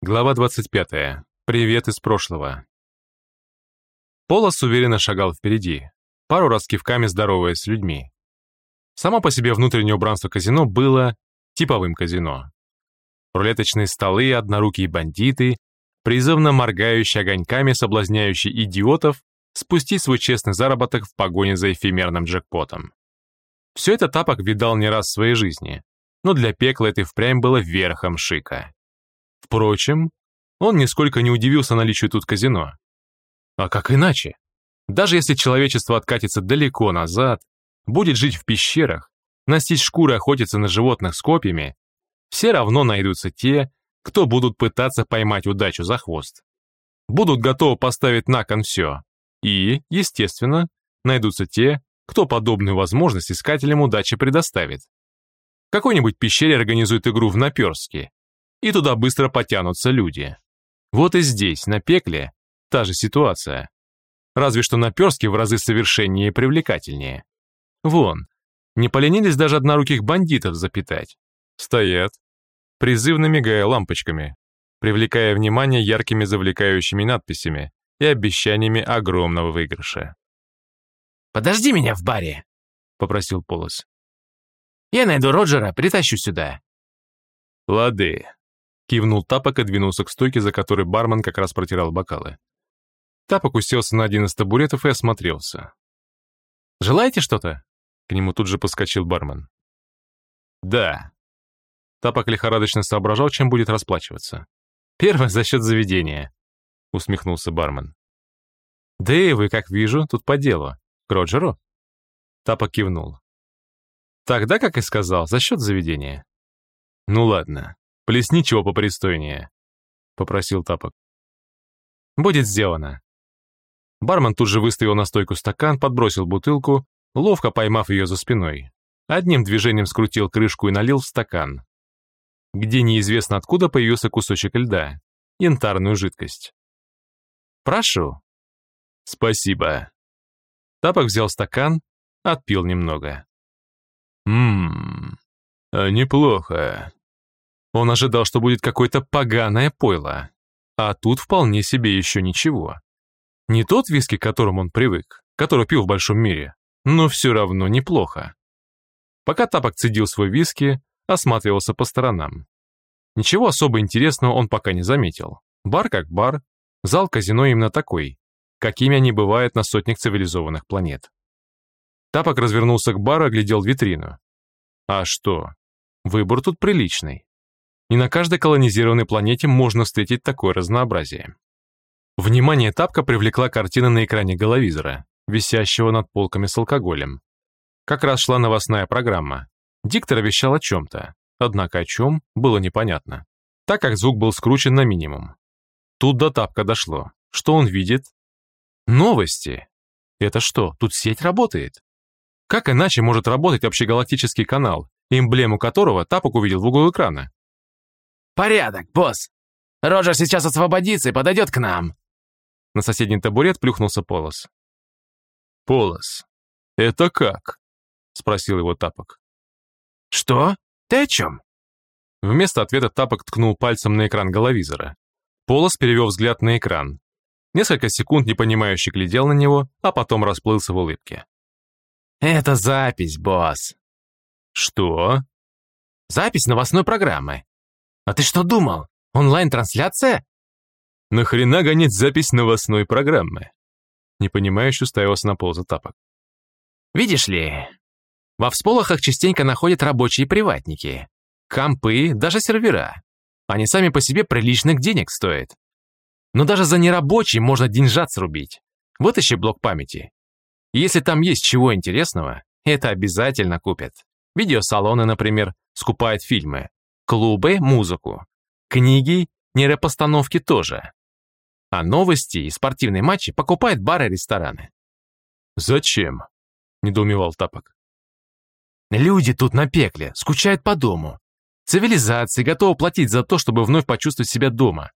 Глава 25. Привет из прошлого. Полос уверенно шагал впереди, пару раз кивками здороваясь с людьми. Само по себе внутреннее убранство казино было типовым казино. Рулеточные столы, однорукие бандиты, призывно моргающие огоньками, соблазняющие идиотов спустить свой честный заработок в погоне за эфемерным джекпотом. Все это Тапок видал не раз в своей жизни, но для пекла это впрямь было верхом шика. Впрочем, он нисколько не удивился наличию тут казино. А как иначе? Даже если человечество откатится далеко назад, будет жить в пещерах, носить шкуры охотиться на животных с копьями, все равно найдутся те, кто будут пытаться поймать удачу за хвост. Будут готовы поставить на кон все. И, естественно, найдутся те, кто подобную возможность искателям удачи предоставит. Какой-нибудь пещере организует игру в наперстки, и туда быстро потянутся люди. Вот и здесь, на пекле, та же ситуация. Разве что наперстки в разы совершеннее и привлекательнее. Вон, не поленились даже одноруких бандитов запитать. Стоят, призывно мигая лампочками, привлекая внимание яркими завлекающими надписями и обещаниями огромного выигрыша. «Подожди меня в баре», — попросил Полос. «Я найду Роджера, притащу сюда». «Лады», — кивнул Тапок и двинулся к стойке, за которой бармен как раз протирал бокалы. Тапок уселся на один из табуретов и осмотрелся. «Желаете что-то?» К нему тут же подскочил бармен. «Да». Тапок лихорадочно соображал, чем будет расплачиваться. «Первое за счет заведения», — усмехнулся бармен. «Да и вы, как вижу, тут по делу. К Роджеру?» Тапок кивнул. «Тогда, как и сказал, за счет заведения». «Ну ладно, плесни чего попристойнее», — попросил Тапок. «Будет сделано». Бармен тут же выставил на стойку стакан, подбросил бутылку, ловко поймав ее за спиной. Одним движением скрутил крышку и налил в стакан, где неизвестно откуда появился кусочек льда, янтарную жидкость. «Прошу». «Спасибо». Тапок взял стакан, отпил немного. «Ммм, неплохо». Он ожидал, что будет какое-то поганое пойло, а тут вполне себе еще ничего. Не тот виски, к которому он привык, который пил в большом мире, но все равно неплохо. Пока Тапок цедил свой виски, осматривался по сторонам. Ничего особо интересного он пока не заметил. Бар как бар, зал казино именно такой, какими они бывают на сотнях цивилизованных планет. Тапок развернулся к бару и глядел витрину. А что? Выбор тут приличный. Не на каждой колонизированной планете можно встретить такое разнообразие. Внимание Тапка привлекла картина на экране головизора, висящего над полками с алкоголем. Как раз шла новостная программа. Диктор вещал о чем-то, однако о чем было непонятно, так как звук был скручен на минимум. Тут до Тапка дошло. Что он видит? Новости. Это что, тут сеть работает? Как иначе может работать общегалактический канал, эмблему которого Тапок увидел в углу экрана? «Порядок, босс! Роджер сейчас освободится и подойдет к нам!» На соседний табурет плюхнулся Полос. «Полос, это как?» — спросил его Тапок. «Что? Ты о чем?» Вместо ответа Тапок ткнул пальцем на экран головизора. Полос перевел взгляд на экран. Несколько секунд непонимающе глядел на него, а потом расплылся в улыбке. «Это запись, босс». «Что?» «Запись новостной программы. А ты что думал? Онлайн-трансляция?» «Нахрена гонять запись новостной программы?» Непонимающе уставился на пол за тапок. «Видишь ли, во всполохах частенько находят рабочие приватники. Компы, даже сервера. Они сами по себе приличных денег стоят. Но даже за нерабочий можно деньжат срубить. Вытащи блок памяти. Если там есть чего интересного, это обязательно купят. Видеосалоны, например, скупают фильмы. Клубы – музыку. Книги, нейропостановки тоже. А новости и спортивные матчи покупают бары и рестораны. «Зачем?» – недоумевал Тапок. «Люди тут на пекле, скучают по дому. Цивилизация готова платить за то, чтобы вновь почувствовать себя дома.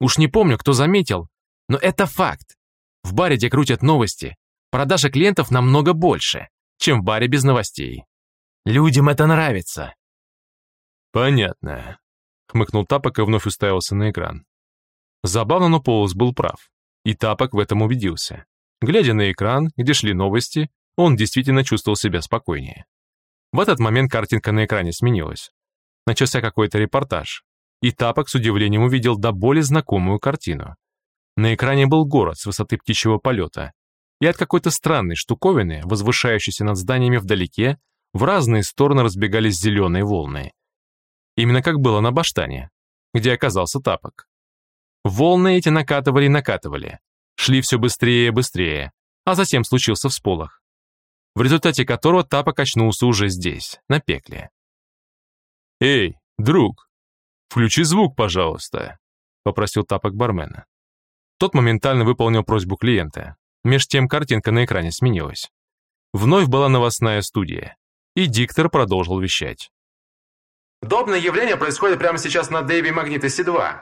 Уж не помню, кто заметил, но это факт. В баре, где крутят новости, продажа клиентов намного больше, чем в баре без новостей. Людям это нравится». «Понятно. хмыкнул Тапок и вновь уставился на экран. Забавно, но Полос был прав. И Тапок в этом убедился. Глядя на экран, где шли новости, он действительно чувствовал себя спокойнее. В этот момент картинка на экране сменилась. Начался какой-то репортаж, и Тапок с удивлением увидел до боли знакомую картину. На экране был город с высоты птичьего полета, и от какой-то странной штуковины, возвышающейся над зданиями вдалеке, в разные стороны разбегались зеленые волны. Именно как было на баштане, где оказался Тапок. Волны эти накатывали и накатывали, шли все быстрее и быстрее, а затем случился всполох, в результате которого Тапок очнулся уже здесь, на пекле. «Эй, друг, включи звук, пожалуйста», — попросил Тапок бармена. Тот моментально выполнил просьбу клиента. Меж тем картинка на экране сменилась. Вновь была новостная студия, и диктор продолжил вещать. Подобное явление происходит прямо сейчас на Дэйви Магнитосе-2.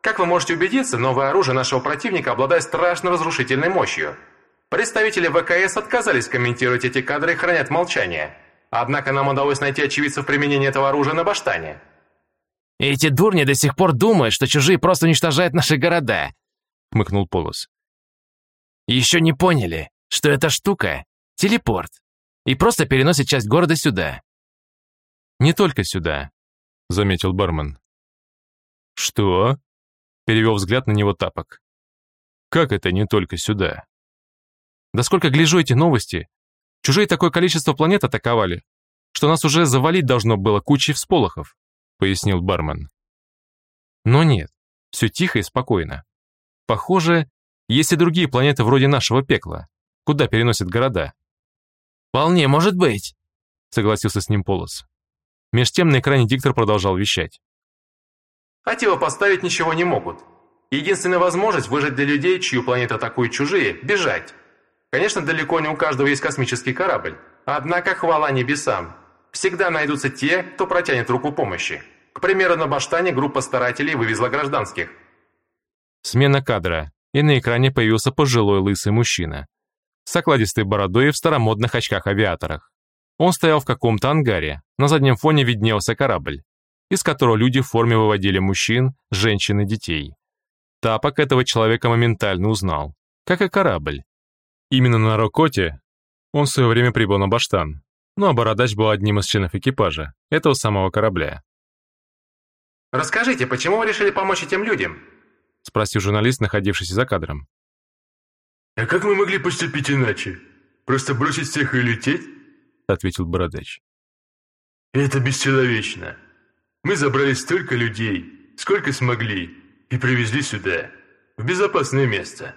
Как вы можете убедиться, новое оружие нашего противника обладает страшно разрушительной мощью. Представители ВКС отказались комментировать эти кадры и хранят молчание. Однако нам удалось найти очевидцев применения этого оружия на Баштане. «Эти дурни до сих пор думают, что чужие просто уничтожают наши города», — хмыкнул Полос. «Еще не поняли, что эта штука — телепорт, и просто переносит часть города сюда». «Не только сюда», — заметил бармен. «Что?» Перевел взгляд на него тапок. Как это не только сюда? Да сколько гляжу эти новости. Чужие такое количество планет атаковали, что нас уже завалить должно было кучей всполохов, пояснил бармен. Но нет, все тихо и спокойно. Похоже, есть и другие планеты вроде нашего пекла, куда переносят города. «Вполне может быть», — согласился с ним Полос. Меж тем на экране диктор продолжал вещать. Противопоставить ничего не могут. Единственная возможность выжить для людей, чью планету атакуют чужие – бежать. Конечно, далеко не у каждого есть космический корабль. Однако, хвала небесам, всегда найдутся те, кто протянет руку помощи. К примеру, на Баштане группа старателей вывезла гражданских. Смена кадра, и на экране появился пожилой лысый мужчина. С окладистой бородой и в старомодных очках-авиаторах. Он стоял в каком-то ангаре, на заднем фоне виднелся корабль из которого люди в форме выводили мужчин, женщин и детей. Тапок этого человека моментально узнал, как и корабль. Именно на Рокоте он в свое время прибыл на Баштан, ну а Бородач был одним из членов экипажа этого самого корабля. «Расскажите, почему вы решили помочь этим людям?» спросил журналист, находившийся за кадром. «А как мы могли поступить иначе? Просто бросить всех и лететь?» Ответил Бородач. «Это бесчеловечно. Мы забрали столько людей, сколько смогли, и привезли сюда, в безопасное место».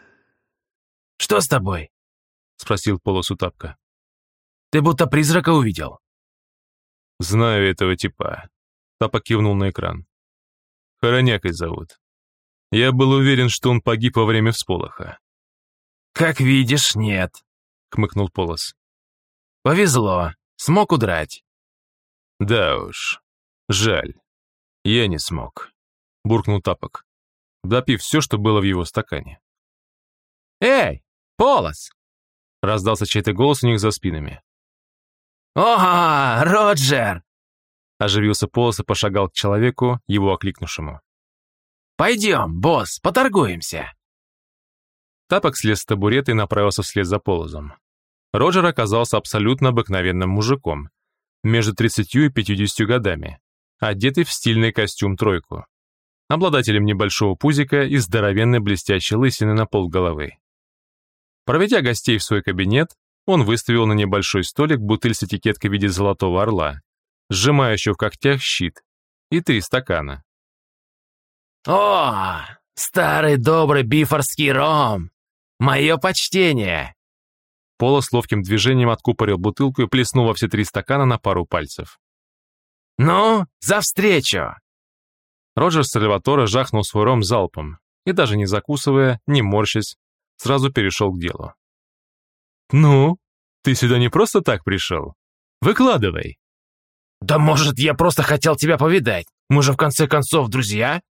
«Что с тобой?» — спросил полосу тапка. «Ты будто призрака увидел». «Знаю этого типа», — Тапок кивнул на экран. «Хоронякой зовут. Я был уверен, что он погиб во время всполоха». «Как видишь, нет», — хмыкнул Полос. «Повезло, смог удрать». «Да уж, Жаль. Я не смог. Буркнул Тапок, допив все, что было в его стакане. «Эй, Полос!» Раздался чей-то голос у них за спинами. «О, Роджер!» Оживился Полос и пошагал к человеку, его окликнувшему. «Пойдем, босс, поторгуемся!» Тапок слез с табурета и направился вслед за Полозом. Роджер оказался абсолютно обыкновенным мужиком, между 30 и 50 годами, одетый в стильный костюм-тройку, обладателем небольшого пузика и здоровенной блестящей лысины на пол головы. Проведя гостей в свой кабинет, он выставил на небольшой столик бутыль с этикеткой в виде золотого орла, сжимающего в когтях щит, и три стакана. «О, старый добрый бифорский ром! Мое почтение!» Пола с ловким движением откупорил бутылку и плеснул во все три стакана на пару пальцев. «Ну, за встречу!» Роджер Сальваторе жахнул свой ром залпом и, даже не закусывая, не морщась, сразу перешел к делу. «Ну, ты сюда не просто так пришел? Выкладывай!» «Да может, я просто хотел тебя повидать. Мы же в конце концов друзья?»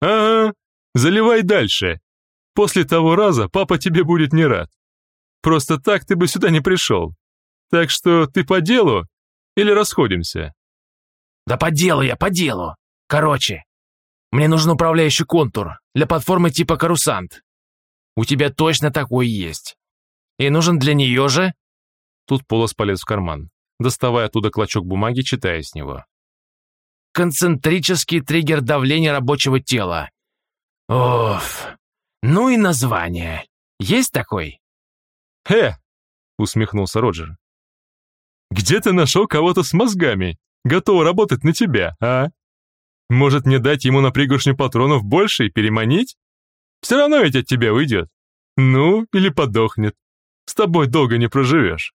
«Ага, заливай дальше. После того раза папа тебе будет не рад. Просто так ты бы сюда не пришел. Так что ты по делу или расходимся?» «Да по делу я, по делу. Короче, мне нужен управляющий контур для платформы типа «Карусант». У тебя точно такой есть. И нужен для нее же...» Тут Полос полез в карман, доставая оттуда клочок бумаги, читая с него. «Концентрический триггер давления рабочего тела. Оф, ну и название. Есть такой?» «Хе!» — усмехнулся Роджер. «Где ты нашел кого-то с мозгами, готов работать на тебя, а? Может, мне дать ему на пригоршню патронов больше и переманить? Все равно ведь от тебя уйдет. Ну, или подохнет. С тобой долго не проживешь».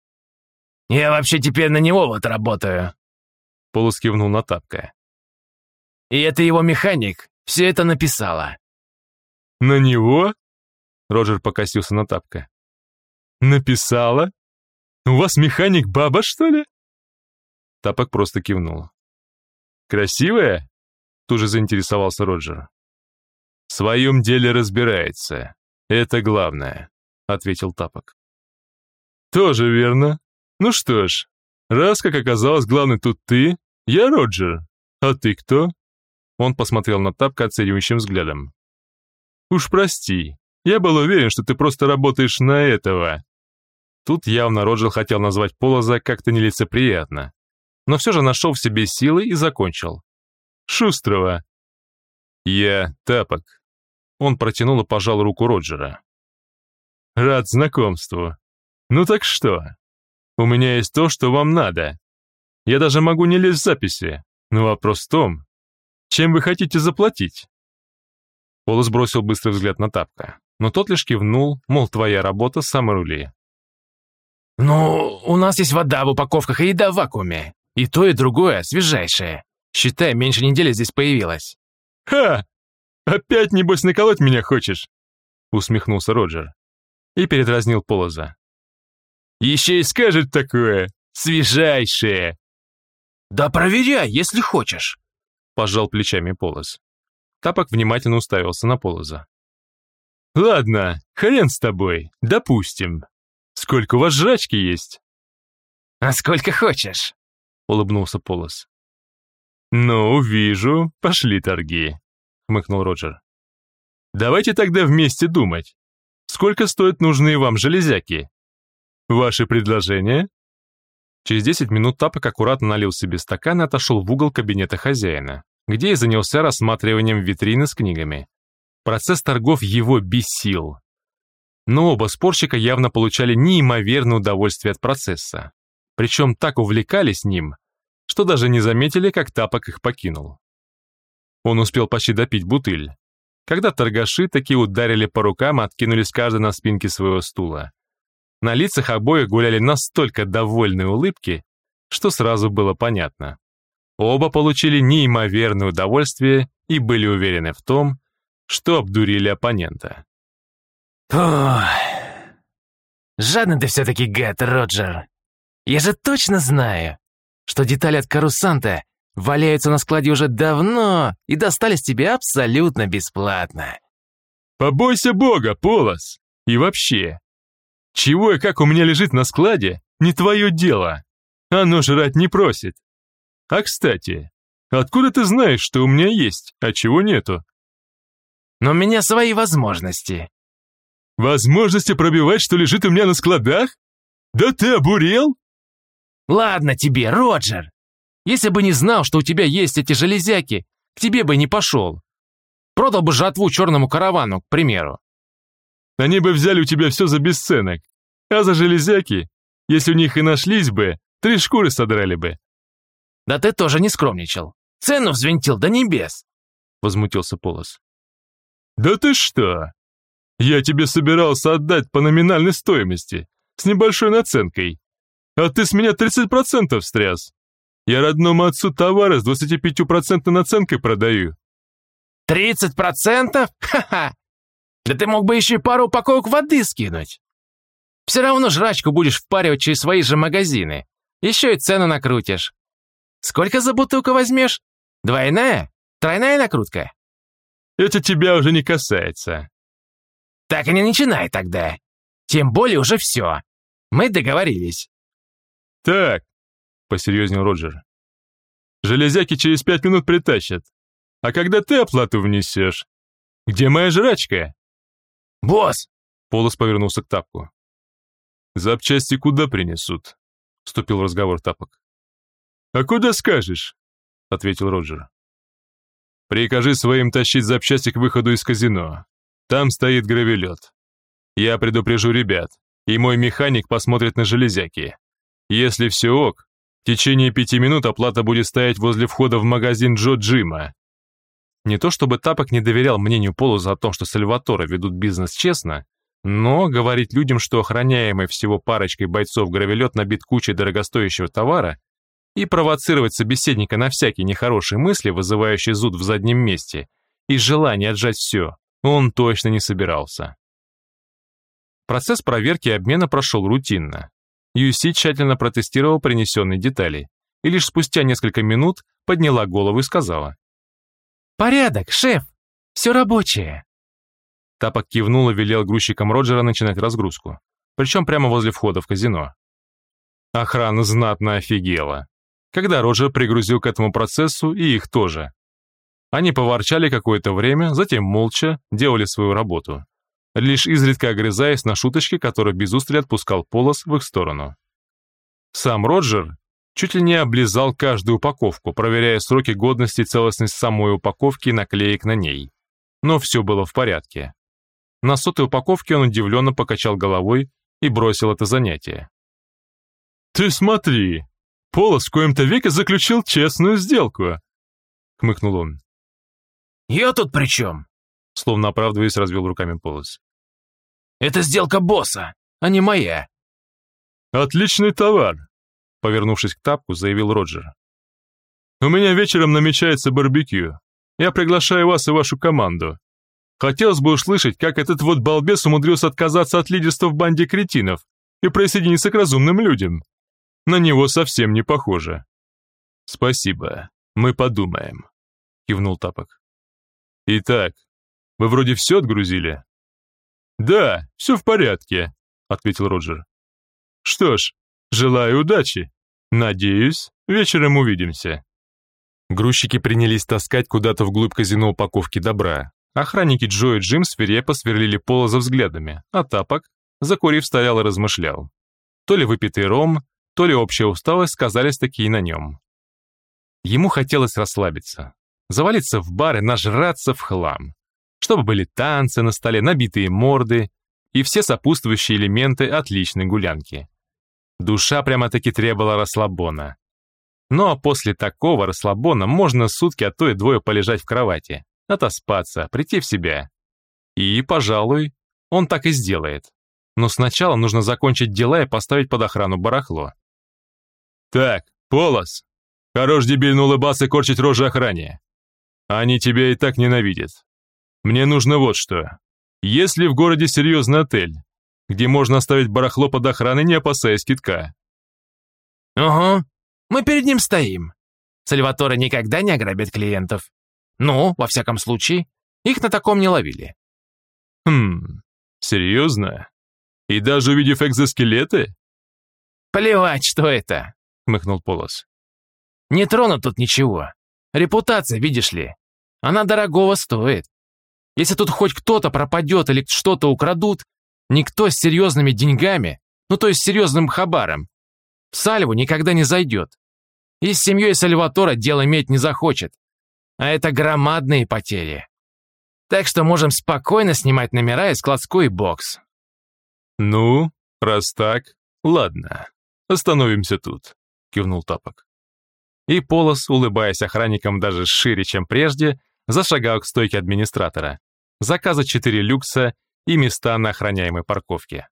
«Я вообще теперь на него вот работаю», — Полос кивнул на тапка. «И это его механик все это написала». «На него?» — Роджер покосился на тапка. «Написала? У вас механик баба, что ли?» Тапок просто кивнул. «Красивая?» — тут же заинтересовался Роджер. «В своем деле разбирается. Это главное», — ответил Тапок. «Тоже верно. Ну что ж, раз, как оказалось, главный тут ты, я Роджер. А ты кто?» Он посмотрел на Тапка оценивающим взглядом. «Уж прости, я был уверен, что ты просто работаешь на этого». Тут явно Роджер хотел назвать Полоза как-то нелицеприятно, но все же нашел в себе силы и закончил. «Шустрого». «Я Тапок». Он протянул и пожал руку Роджера. «Рад знакомству. Ну так что? У меня есть то, что вам надо. Я даже могу не лезть в записи, но вопрос в том, чем вы хотите заплатить?» Полос бросил быстрый взгляд на Тапка, но тот лишь кивнул, мол, твоя работа, сам рули. «Ну, у нас есть вода в упаковках и еда в вакууме. И то, и другое свежайшее. Считай, меньше недели здесь появилось». «Ха! Опять, небось, наколоть меня хочешь?» усмехнулся Роджер и передразнил Полоза. «Еще и скажет такое! Свежайшее!» «Да проверяй, если хочешь!» пожал плечами Полоз. Тапок внимательно уставился на Полоза. «Ладно, хрен с тобой, допустим. Сколько у вас жрачки есть?» «А сколько хочешь?» — улыбнулся Полос. «Ну, вижу, пошли торги», — хмыкнул Роджер. «Давайте тогда вместе думать. Сколько стоят нужные вам железяки? Ваши предложения?» Через десять минут Тапок аккуратно налил себе стакан и отошел в угол кабинета хозяина, где и занялся рассматриванием витрины с книгами. Процесс торгов его бесил. Но оба спорщика явно получали неимоверное удовольствие от процесса. Причем так увлекались ним, что даже не заметили, как Тапок их покинул. Он успел почти допить бутыль, когда торгаши таки ударили по рукам и откинулись каждый на спинке своего стула. На лицах обоих гуляли настолько довольные улыбки, что сразу было понятно. Оба получили неимоверное удовольствие и были уверены в том, что обдурили оппонента. Ох, жадный ты все-таки гад, Роджер. Я же точно знаю, что детали от карусанта валяются на складе уже давно и достались тебе абсолютно бесплатно. Побойся бога, Полос! И вообще, чего и как у меня лежит на складе, не твое дело. Оно жрать не просит. А кстати, откуда ты знаешь, что у меня есть, а чего нету? Но у меня свои возможности. Возможности пробивать, что лежит у меня на складах? Да ты обурел? Ладно тебе, Роджер. Если бы не знал, что у тебя есть эти железяки, к тебе бы не пошел. Продал бы жатву черному каравану, к примеру. Они бы взяли у тебя все за бесценок. А за железяки, если у них и нашлись бы, три шкуры содрали бы. Да ты тоже не скромничал. Цену взвинтил до небес. Возмутился Полос. Да ты что? Я тебе собирался отдать по номинальной стоимости, с небольшой наценкой. А ты с меня 30% стряс. Я родному отцу товары с 25% наценкой продаю. 30%? Ха-ха! Да ты мог бы еще и пару упаковок воды скинуть. Все равно жрачку будешь впаривать через свои же магазины. Еще и цену накрутишь. Сколько за бутылку возьмешь? Двойная? Тройная накрутка? Это тебя уже не касается. Так и не начинай тогда. Тем более уже все. Мы договорились. Так, посерьезнел Роджер. Железяки через пять минут притащат. А когда ты оплату внесешь? Где моя жрачка?» «Босс!» Полос повернулся к тапку. «Запчасти куда принесут?» Вступил в разговор тапок. «А куда скажешь?» Ответил Роджер. «Прикажи своим тащить запчасти к выходу из казино. Там стоит гравелет. Я предупрежу ребят, и мой механик посмотрит на железяки. Если все ок, в течение пяти минут оплата будет стоять возле входа в магазин Джо Джима. Не то чтобы Тапок не доверял мнению Полоза о том, что Сальваторы ведут бизнес честно, но говорить людям, что охраняемый всего парочкой бойцов гравелет набит кучей дорогостоящего товара, и провоцировать собеседника на всякие нехорошие мысли, вызывающие зуд в заднем месте, и желание отжать все, он точно не собирался. Процесс проверки и обмена прошел рутинно. Юси тщательно протестировал принесенные детали, и лишь спустя несколько минут подняла голову и сказала. «Порядок, шеф! Все рабочее!» Тапок кивнул и велел грузчикам Роджера начинать разгрузку, причем прямо возле входа в казино. Охрана знатно офигела, когда Роджер пригрузил к этому процессу и их тоже. Они поворчали какое-то время, затем молча делали свою работу, лишь изредка огрызаясь на шуточки, которые без устали отпускал Полос в их сторону. Сам Роджер чуть ли не облизал каждую упаковку, проверяя сроки годности и целостность самой упаковки и наклеек на ней. Но все было в порядке. На сотой упаковке он удивленно покачал головой и бросил это занятие. «Ты смотри, Полос в коем-то веке заключил честную сделку», — хмыкнул он. «Я тут при чем?» Словно оправдываясь, развел руками Полос. «Это сделка босса, а не моя». «Отличный товар», — повернувшись к тапку, заявил Роджер. «У меня вечером намечается барбекю. Я приглашаю вас и вашу команду. Хотелось бы услышать, как этот вот балбес умудрился отказаться от лидерства в банде кретинов и присоединиться к разумным людям. На него совсем не похоже». «Спасибо, мы подумаем», — кивнул Тапок. «Итак, вы вроде все отгрузили?» «Да, все в порядке», — ответил Роджер. «Что ж, желаю удачи. Надеюсь, вечером увидимся». Грузчики принялись таскать куда-то вглубь казино упаковки добра. Охранники Джо и Джим свирепо сверлили Полоза взглядами, а Тапок, закурив, стоял и размышлял. То ли выпитый ром, то ли общая усталость сказались такие на нем. Ему хотелось расслабиться, завалиться в бар и нажраться в хлам чтобы были танцы на столе, набитые морды и все сопутствующие элементы отличной гулянки. Душа прямо-таки требовала расслабона. Ну а после такого расслабона можно сутки, а то и двое полежать в кровати, отоспаться, прийти в себя. И, пожалуй, он так и сделает. Но сначала нужно закончить дела и поставить под охрану барахло. «Так, Полос, хорош дебильно улыбаться и корчить рожи охране. Они тебя и так ненавидят. Мне нужно вот что. Есть ли в городе серьезный отель, где можно оставить барахло под охраной, не опасаясь китка? Ага, мы перед ним стоим. Сальваторе никогда не ограбит клиентов. Ну, во всяком случае, их на таком не ловили. Хм, серьезно? И даже увидев экзоскелеты? Плевать, что это, хмыкнул Полос. Не тронут тут ничего. Репутация, видишь ли, она дорогого стоит. Если тут хоть кто-то пропадет или что-то украдут, никто с серьезными деньгами, ну то есть серьезным хабаром, в Сальву никогда не зайдет. И с семьей Сальватора дело иметь не захочет. А это громадные потери. Так что можем спокойно снимать номера и складской бокс. «Ну, раз так, ладно, остановимся тут», — кивнул Тапок. И Полос, улыбаясь охранникам даже шире, чем прежде, зашагал к стойке администратора. Заказа 4 люкса и места на охраняемой парковке.